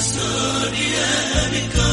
Sirik-sirik